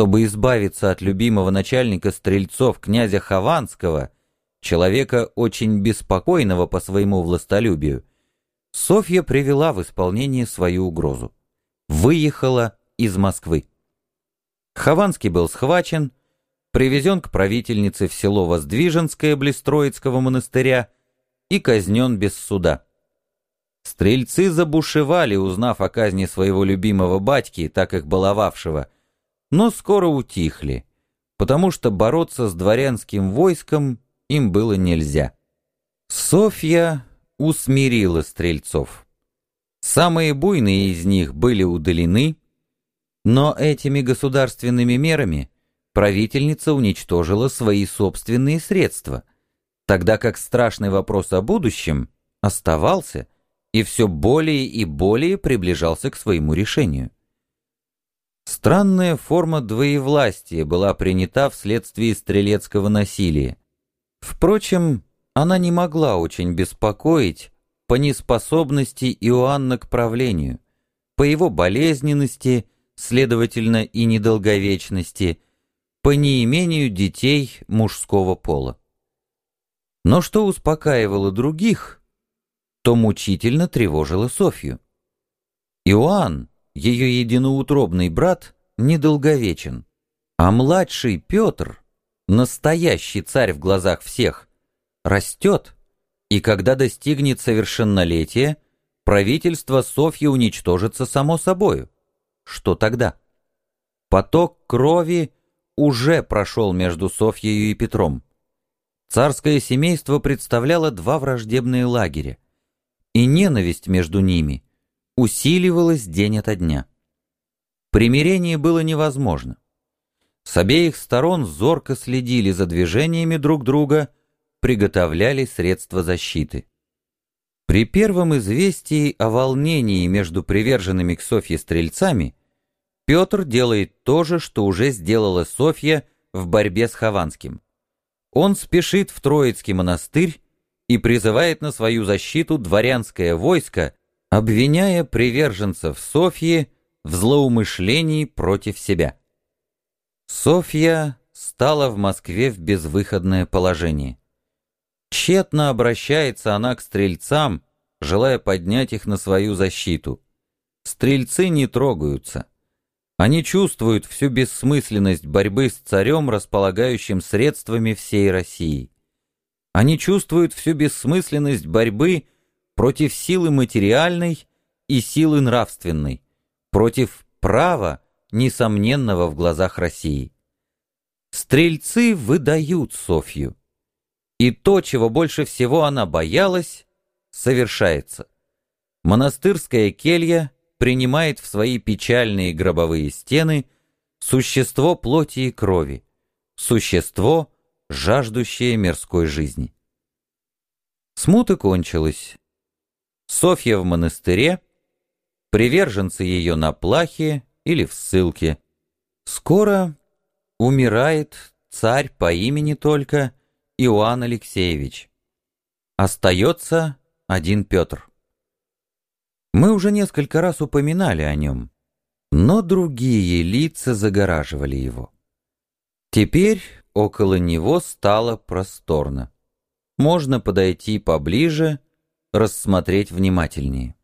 Чтобы избавиться от любимого начальника стрельцов князя Хованского, человека очень беспокойного по своему властолюбию, Софья привела в исполнение свою угрозу. Выехала из Москвы. Хованский был схвачен, привезен к правительнице в село Воздвиженское Блестроицкого монастыря и казнен без суда. Стрельцы забушевали, узнав о казни своего любимого батьки, так их баловавшего, но скоро утихли, потому что бороться с дворянским войском им было нельзя. Софья усмирила стрельцов. Самые буйные из них были удалены, но этими государственными мерами правительница уничтожила свои собственные средства, тогда как страшный вопрос о будущем оставался и все более и более приближался к своему решению. Странная форма двоевластия была принята вследствие стрелецкого насилия. Впрочем, она не могла очень беспокоить по неспособности Иоанна к правлению, по его болезненности, следовательно, и недолговечности, по неимению детей мужского пола. Но что успокаивало других, то мучительно тревожило Софью. Иоанн, ее единоутробный брат, недолговечен, а младший Петр, настоящий царь в глазах всех, растет, и когда достигнет совершеннолетия, правительство Софьи уничтожится само собою. Что тогда? Поток крови уже прошел между Софьей и Петром. Царское семейство представляло два враждебные лагеря, и ненависть между ними усиливалась день ото дня. Примирение было невозможно. С обеих сторон зорко следили за движениями друг друга – приготовляли средства защиты. При первом известии о волнении между приверженными к Софье стрельцами Петр делает то же, что уже сделала Софья в борьбе с Хованским. Он спешит в Троицкий монастырь и призывает на свою защиту дворянское войско, обвиняя приверженцев Софьи в злоумышлении против себя. Софья стала в Москве в безвыходное положение. Тщетно обращается она к стрельцам, желая поднять их на свою защиту. Стрельцы не трогаются. Они чувствуют всю бессмысленность борьбы с царем, располагающим средствами всей России. Они чувствуют всю бессмысленность борьбы против силы материальной и силы нравственной, против права, несомненного в глазах России. Стрельцы выдают Софью. И то, чего больше всего она боялась, совершается. Монастырская келья принимает в свои печальные гробовые стены существо плоти и крови, существо, жаждущее мирской жизни. Смута кончилась. Софья в монастыре, приверженцы ее на плахе или в ссылке. Скоро умирает царь по имени только Иоанн Алексеевич. Остается один Петр. Мы уже несколько раз упоминали о нем, но другие лица загораживали его. Теперь около него стало просторно. Можно подойти поближе, рассмотреть внимательнее.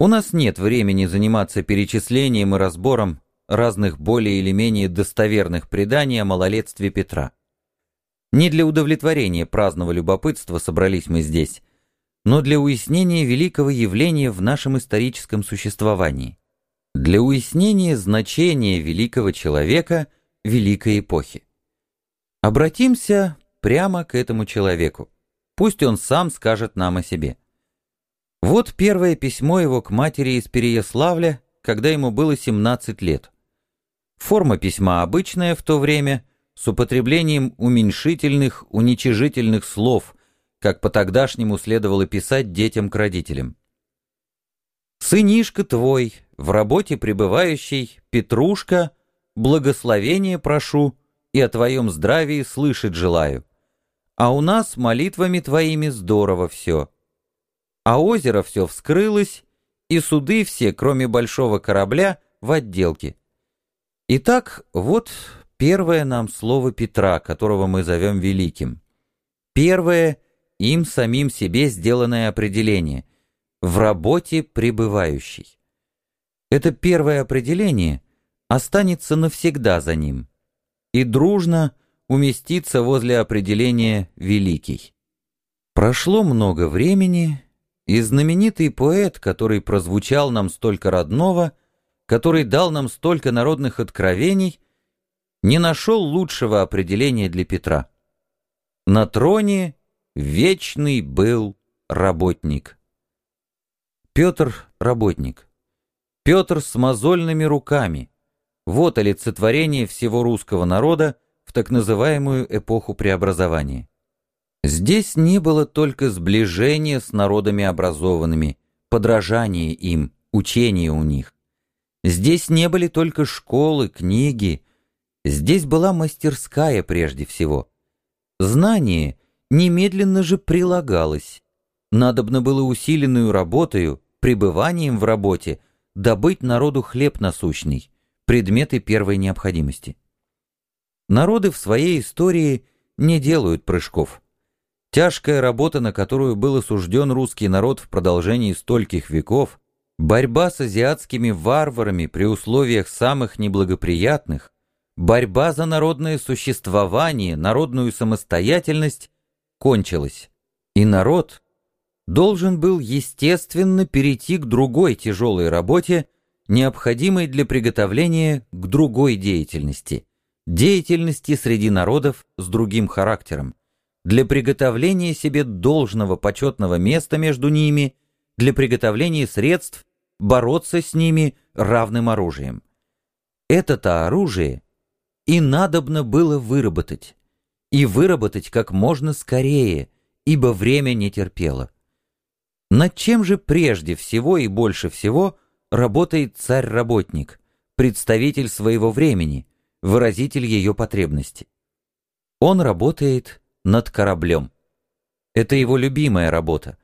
У нас нет времени заниматься перечислением и разбором разных более или менее достоверных преданий о малолетстве Петра. Не для удовлетворения праздного любопытства собрались мы здесь, но для уяснения великого явления в нашем историческом существовании, для уяснения значения великого человека великой эпохи. Обратимся прямо к этому человеку. Пусть он сам скажет нам о себе. Вот первое письмо его к матери из Переяславля, когда ему было 17 лет. Форма письма обычная в то время – с употреблением уменьшительных, уничижительных слов, как по-тогдашнему следовало писать детям к родителям. «Сынишка твой, в работе пребывающий, Петрушка, благословение прошу и о твоем здравии слышать желаю. А у нас молитвами твоими здорово все. А озеро все вскрылось, и суды все, кроме большого корабля, в отделке. Итак, вот первое нам слово Петра, которого мы зовем великим. Первое им самим себе сделанное определение в работе пребывающий. Это первое определение останется навсегда за ним и дружно уместится возле определения «великий». Прошло много времени, и знаменитый поэт, который прозвучал нам столько родного, который дал нам столько народных откровений, не нашел лучшего определения для Петра. На троне вечный был работник. Петр — работник. Петр с мозольными руками. Вот олицетворение всего русского народа в так называемую эпоху преобразования. Здесь не было только сближения с народами образованными, подражание им, учение у них. Здесь не были только школы, книги. Здесь была мастерская прежде всего. Знание немедленно же прилагалось. Надобно было усиленную работою, пребыванием в работе, добыть народу хлеб насущный, предметы первой необходимости. Народы в своей истории не делают прыжков. Тяжкая работа, на которую был осужден русский народ в продолжении стольких веков, борьба с азиатскими варварами при условиях самых неблагоприятных, борьба за народное существование, народную самостоятельность кончилась. И народ должен был естественно перейти к другой тяжелой работе, необходимой для приготовления к другой деятельности, деятельности среди народов с другим характером для приготовления себе должного почетного места между ними, для приготовления средств бороться с ними равным оружием. Это-то оружие и надобно было выработать, и выработать как можно скорее, ибо время не терпело. Над чем же прежде всего и больше всего работает царь-работник, представитель своего времени, выразитель ее потребности? Он работает над кораблем. Это его любимая работа.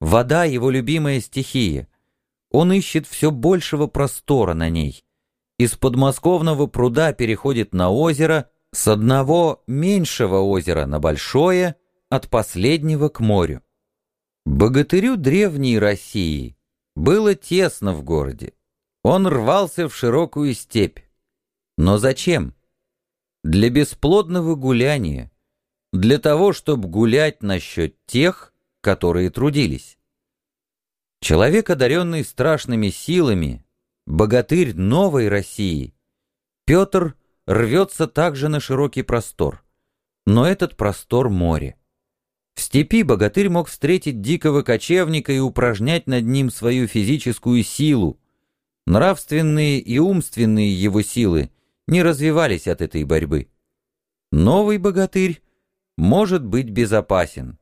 Вода — его любимая стихия. Он ищет все большего простора на ней. Из подмосковного пруда переходит на озеро, с одного меньшего озера на большое, от последнего к морю. Богатырю древней России было тесно в городе. Он рвался в широкую степь. Но зачем? Для бесплодного гуляния, для того, чтобы гулять насчет тех, которые трудились. Человек, одаренный страшными силами, богатырь новой России, Петр рвется также на широкий простор, но этот простор море. В степи богатырь мог встретить дикого кочевника и упражнять над ним свою физическую силу. Нравственные и умственные его силы не развивались от этой борьбы. Новый богатырь может быть безопасен,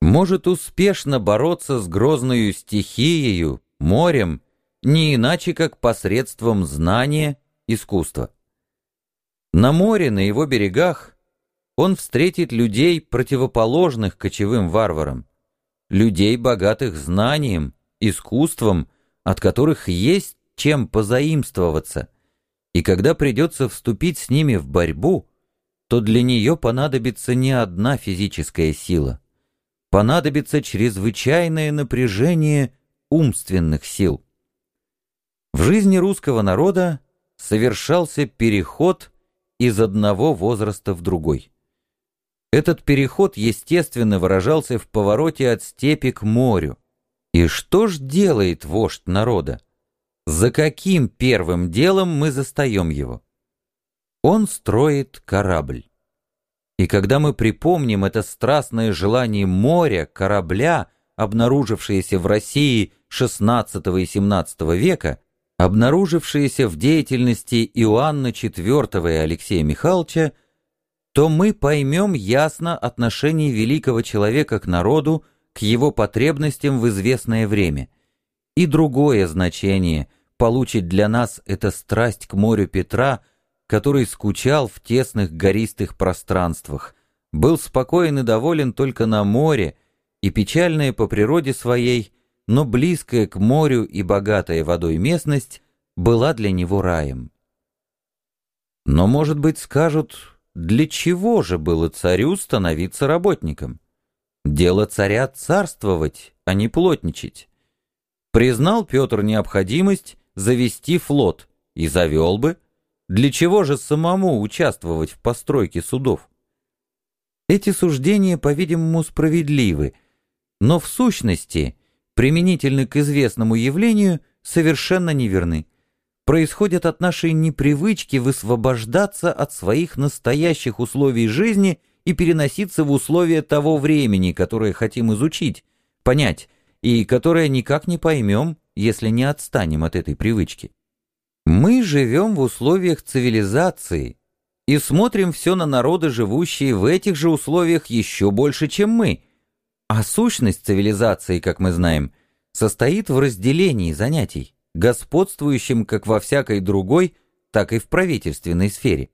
может успешно бороться с грозною стихией, морем, не иначе как посредством знания, искусства. На море, на его берегах, он встретит людей, противоположных кочевым варварам, людей, богатых знанием, искусством, от которых есть чем позаимствоваться, и когда придется вступить с ними в борьбу – то для нее понадобится не одна физическая сила. Понадобится чрезвычайное напряжение умственных сил. В жизни русского народа совершался переход из одного возраста в другой. Этот переход, естественно, выражался в повороте от степи к морю. И что ж делает вождь народа? За каким первым делом мы застаем его? Он строит корабль. И когда мы припомним это страстное желание моря, корабля, обнаружившееся в России XVI и XVII века, обнаружившееся в деятельности Иоанна IV и Алексея Михайловича, то мы поймем ясно отношение великого человека к народу, к его потребностям в известное время. И другое значение получит для нас эта страсть к морю Петра – который скучал в тесных гористых пространствах, был спокоен и доволен только на море, и печальная по природе своей, но близкая к морю и богатая водой местность была для него раем. Но, может быть, скажут, для чего же было царю становиться работником? Дело царя царствовать, а не плотничать. Признал Петр необходимость завести флот и завел бы. Для чего же самому участвовать в постройке судов? Эти суждения, по-видимому, справедливы, но в сущности, применительно к известному явлению, совершенно неверны. Происходят от нашей непривычки высвобождаться от своих настоящих условий жизни и переноситься в условия того времени, которое хотим изучить, понять, и которое никак не поймем, если не отстанем от этой привычки. Мы живем в условиях цивилизации и смотрим все на народы, живущие в этих же условиях еще больше, чем мы. А сущность цивилизации, как мы знаем, состоит в разделении занятий, господствующем как во всякой другой, так и в правительственной сфере.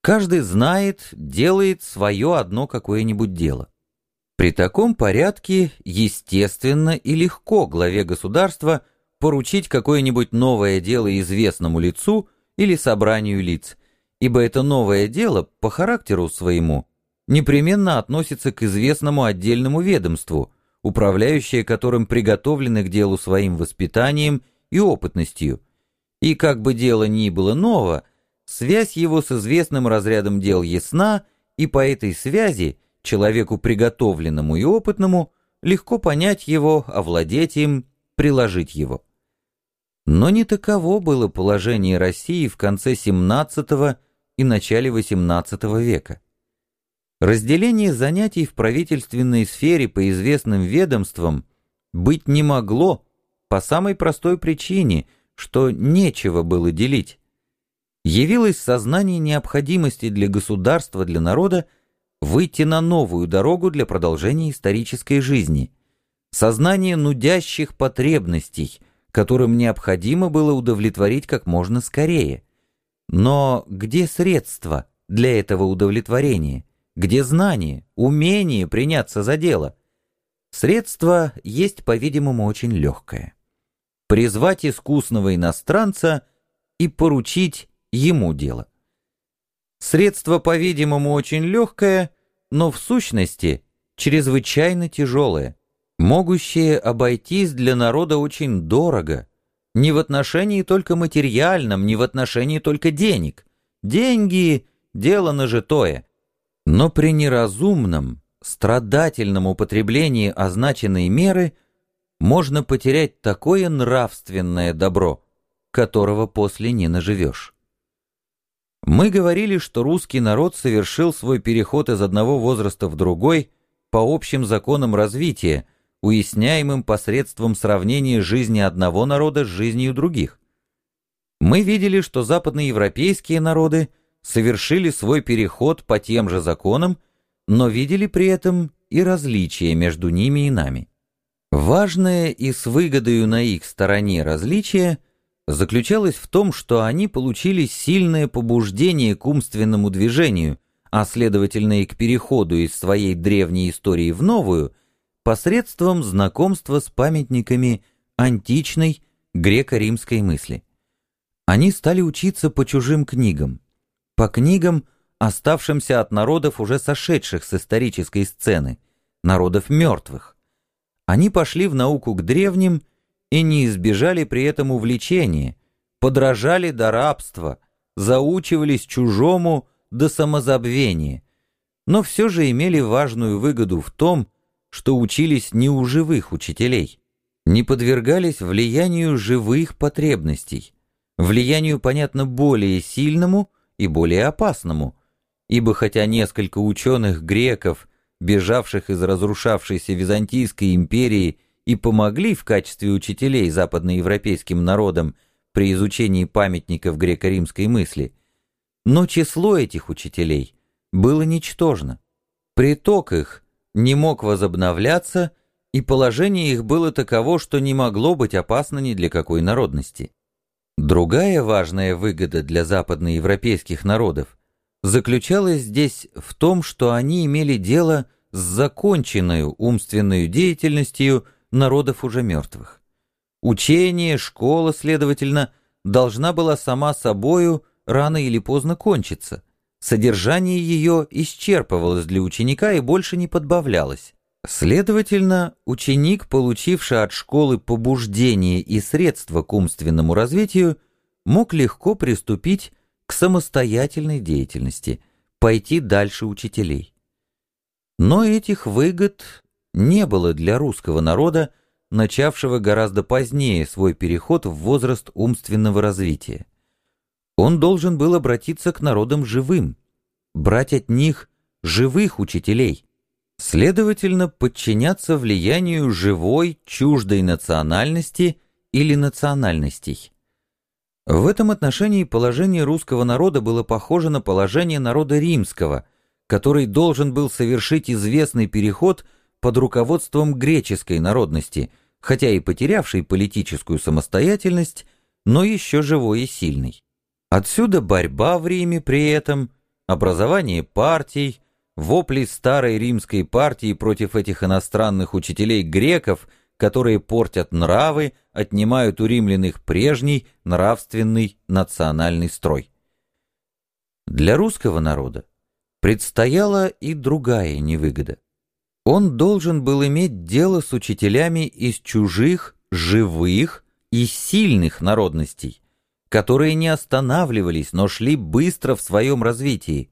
Каждый знает, делает свое одно какое-нибудь дело. При таком порядке естественно и легко главе государства – поручить какое-нибудь новое дело известному лицу или собранию лиц, ибо это новое дело по характеру своему непременно относится к известному отдельному ведомству, управляющее которым приготовлены к делу своим воспитанием и опытностью. И как бы дело ни было ново, связь его с известным разрядом дел ясна, и по этой связи человеку приготовленному и опытному легко понять его, овладеть им, приложить его. Но не таково было положение России в конце XVII и начале XVIII века. Разделение занятий в правительственной сфере по известным ведомствам быть не могло по самой простой причине, что нечего было делить. Явилось сознание необходимости для государства, для народа выйти на новую дорогу для продолжения исторической жизни, сознание нудящих потребностей – которым необходимо было удовлетворить как можно скорее. Но где средства для этого удовлетворения? Где знание, умение приняться за дело? Средство есть, по-видимому, очень легкое. Призвать искусного иностранца и поручить ему дело. Средство, по-видимому, очень легкое, но в сущности чрезвычайно тяжелое могущее обойтись для народа очень дорого, не в отношении только материальном, не в отношении только денег. Деньги — дело нажитое. Но при неразумном, страдательном употреблении означенной меры можно потерять такое нравственное добро, которого после не наживешь. Мы говорили, что русский народ совершил свой переход из одного возраста в другой по общим законам развития — уясняемым посредством сравнения жизни одного народа с жизнью других. Мы видели, что западноевропейские народы совершили свой переход по тем же законам, но видели при этом и различия между ними и нами. Важное и с выгодою на их стороне различие заключалось в том, что они получили сильное побуждение к умственному движению, а следовательно и к переходу из своей древней истории в новую – посредством знакомства с памятниками античной греко-римской мысли. Они стали учиться по чужим книгам, по книгам, оставшимся от народов, уже сошедших с исторической сцены, народов мертвых. Они пошли в науку к древним и не избежали при этом увлечения, подражали до рабства, заучивались чужому до самозабвения, но все же имели важную выгоду в том, что учились не у живых учителей, не подвергались влиянию живых потребностей, влиянию, понятно, более сильному и более опасному, ибо хотя несколько ученых греков, бежавших из разрушавшейся Византийской империи, и помогли в качестве учителей западноевропейским народам при изучении памятников греко-римской мысли, но число этих учителей было ничтожно. Приток их – не мог возобновляться, и положение их было таково, что не могло быть опасно ни для какой народности. Другая важная выгода для западноевропейских народов заключалась здесь в том, что они имели дело с законченной умственной деятельностью народов уже мертвых. Учение, школа, следовательно, должна была сама собою рано или поздно кончится. Содержание ее исчерпывалось для ученика и больше не подбавлялось. Следовательно, ученик, получивший от школы побуждение и средства к умственному развитию, мог легко приступить к самостоятельной деятельности, пойти дальше учителей. Но этих выгод не было для русского народа, начавшего гораздо позднее свой переход в возраст умственного развития. Он должен был обратиться к народам живым, брать от них живых учителей, следовательно, подчиняться влиянию живой, чуждой национальности или национальностей. В этом отношении положение русского народа было похоже на положение народа римского, который должен был совершить известный переход под руководством греческой народности, хотя и потерявшей политическую самостоятельность, но еще живой и сильный. Отсюда борьба в Риме при этом, образование партий, вопли старой римской партии против этих иностранных учителей греков, которые портят нравы, отнимают у римлян их прежний нравственный национальный строй. Для русского народа предстояла и другая невыгода. Он должен был иметь дело с учителями из чужих, живых и сильных народностей, которые не останавливались, но шли быстро в своем развитии.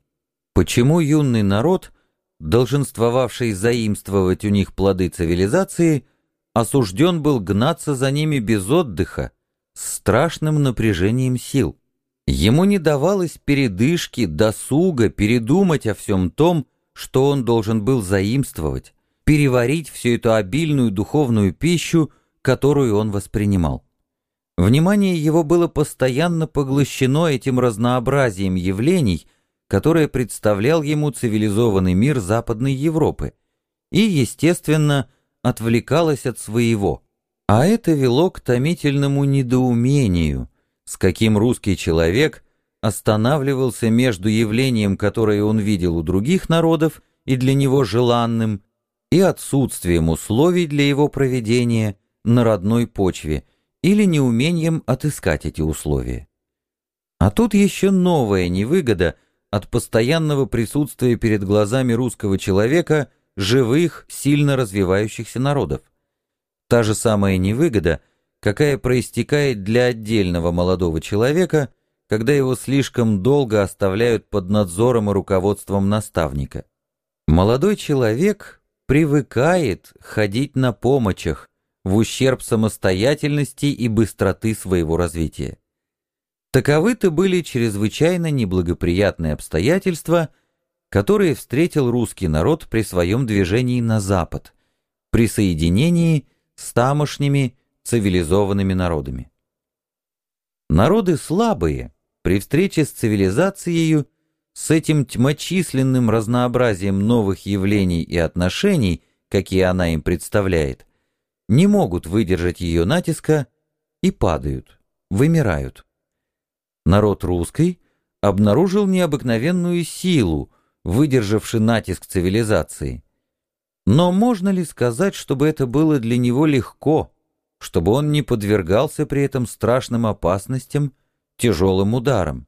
Почему юный народ, долженствовавший заимствовать у них плоды цивилизации, осужден был гнаться за ними без отдыха, с страшным напряжением сил? Ему не давалось передышки, досуга, передумать о всем том, что он должен был заимствовать, переварить всю эту обильную духовную пищу, которую он воспринимал. Внимание его было постоянно поглощено этим разнообразием явлений, которое представлял ему цивилизованный мир Западной Европы, и, естественно, отвлекалось от своего. А это вело к томительному недоумению, с каким русский человек останавливался между явлением, которое он видел у других народов и для него желанным, и отсутствием условий для его проведения на родной почве или неумением отыскать эти условия. А тут еще новая невыгода от постоянного присутствия перед глазами русского человека живых, сильно развивающихся народов. Та же самая невыгода, какая проистекает для отдельного молодого человека, когда его слишком долго оставляют под надзором и руководством наставника. Молодой человек привыкает ходить на помощах в ущерб самостоятельности и быстроты своего развития. Таковы-то были чрезвычайно неблагоприятные обстоятельства, которые встретил русский народ при своем движении на запад, при соединении с тамошними цивилизованными народами. Народы слабые при встрече с цивилизацией с этим тьмочисленным разнообразием новых явлений и отношений, какие она им представляет, не могут выдержать ее натиска и падают, вымирают. Народ русский обнаружил необыкновенную силу, выдержавший натиск цивилизации. Но можно ли сказать, чтобы это было для него легко, чтобы он не подвергался при этом страшным опасностям, тяжелым ударам?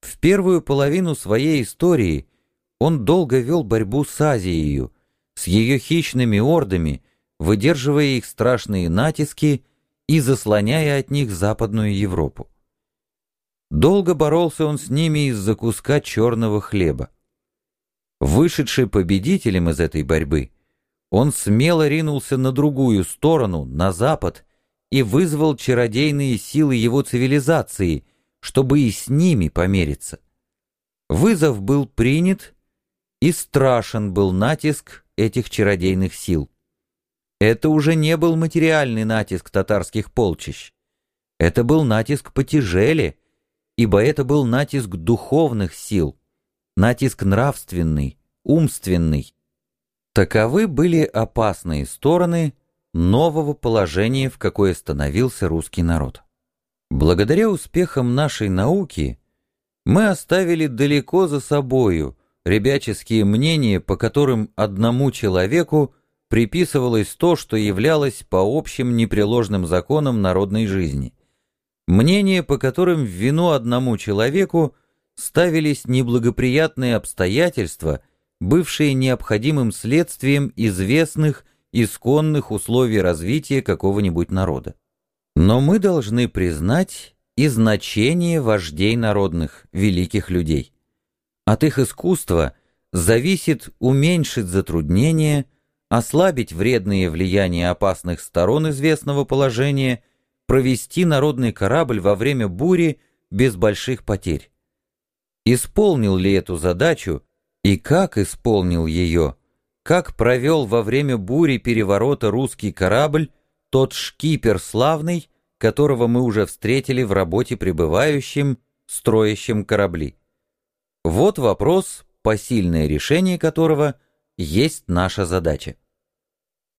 В первую половину своей истории он долго вел борьбу с Азией, с ее хищными ордами, выдерживая их страшные натиски и заслоняя от них Западную Европу. Долго боролся он с ними из-за куска черного хлеба. Вышедший победителем из этой борьбы, он смело ринулся на другую сторону, на запад, и вызвал чародейные силы его цивилизации — чтобы и с ними помериться. Вызов был принят, и страшен был натиск этих чародейных сил. Это уже не был материальный натиск татарских полчищ. Это был натиск потяжеле, ибо это был натиск духовных сил, натиск нравственный, умственный. Таковы были опасные стороны нового положения, в какое становился русский народ. Благодаря успехам нашей науки мы оставили далеко за собою ребяческие мнения, по которым одному человеку приписывалось то, что являлось по общим непреложным законам народной жизни. Мнения, по которым в вину одному человеку ставились неблагоприятные обстоятельства, бывшие необходимым следствием известных исконных условий развития какого-нибудь народа. Но мы должны признать и значение вождей народных, великих людей. От их искусства зависит уменьшить затруднения, ослабить вредные влияния опасных сторон известного положения, провести народный корабль во время бури без больших потерь. Исполнил ли эту задачу и как исполнил ее, как провел во время бури переворота русский корабль тот шкипер славный, которого мы уже встретили в работе пребывающим, строящим корабли. Вот вопрос, посильное решение которого есть наша задача.